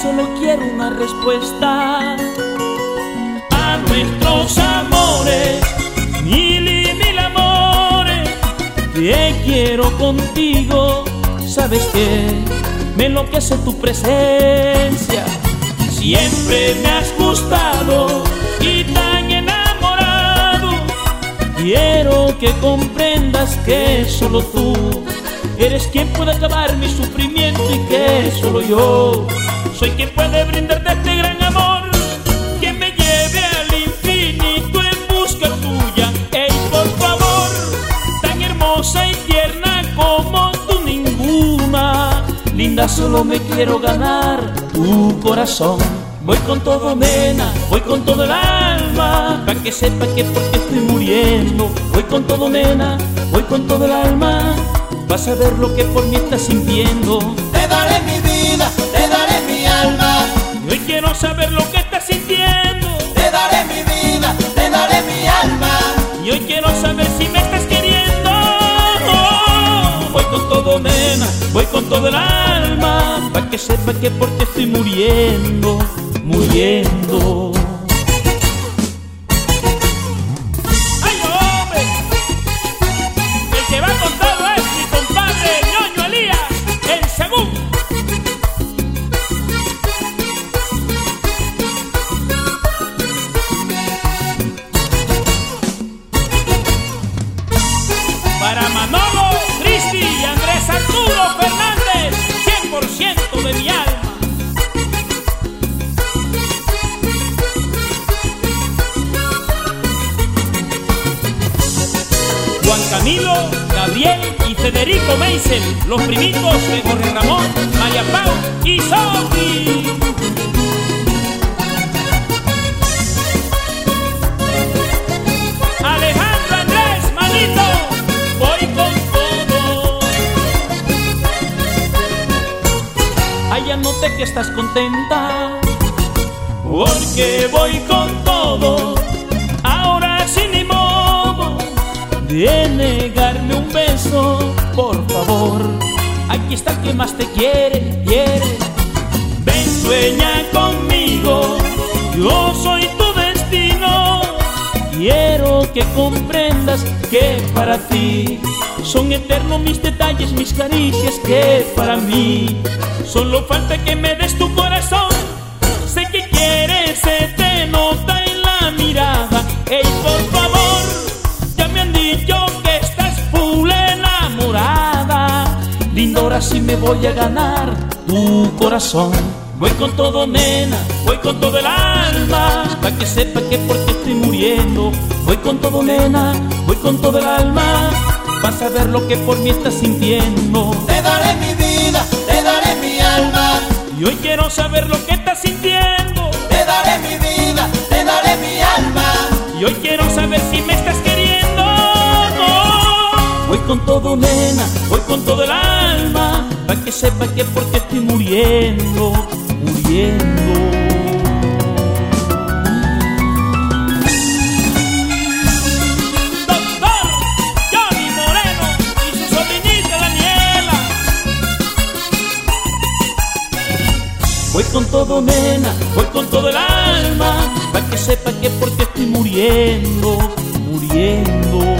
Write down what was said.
solo quiero una respuesta a nuestros amores, mil y mil amores. Te quiero contigo, sabes que me enloquece tu presencia. Siempre me has gustado y tan enamorado. Quiero que comprendas que solo tú Eres quien puede acabar mi sufrimiento y que solo yo soy quien puede brindarte este gran amor que me lleve al infinito en busca tuya. Ey, por favor, tan hermosa y tierna como tú ninguna. Linda, solo me quiero ganar tu corazón. Voy con todo, nena, voy con todo el alma, para que sepa que porque estoy muriendo. Voy con todo, nena, voy con todo el alma vas a ver lo que por mí estás sintiendo. Te daré mi vida, con todo el alma. Para que sepa que por ti estoy muriendo. Camilo, Gabriel y Federico Meisel, los primitos de Jorge Ramón, María Pau y Sofi. Alejandro Andrés, manito, voy con todo. Ay, noté que estás contenta, porque voy con todo. De negarme un beso, por favor. Aquí está el que más te quiere, quiere. Ven, sueña conmigo, yo soy tu destino. Quiero que comprendas que para ti son eternos mis detalles, mis caricias, que para mí solo falta que me des tu corazón. Ahora sí me voy a ganar tu corazón. Voy con todo, nena, voy con todo el alma, para que sepa que por ti estoy muriendo. Voy con todo, nena, voy con todo el alma, vas a ver lo que por mí estás sintiendo. Te daré mi vida, te daré mi alma. Y hoy quiero saber lo que estás sintiendo. Te daré mi vida, te daré mi alma. Y hoy quiero saber si me estás queriendo. Voy con todo, nena, voy con todo el alma, para que sepa que por ti estoy muriendo, muriendo. Doctor Johnny Moreno y su sobrinita Daniela. Voy con todo, nena, voy con todo el alma, para que sepa que por ti estoy muriendo, muriendo.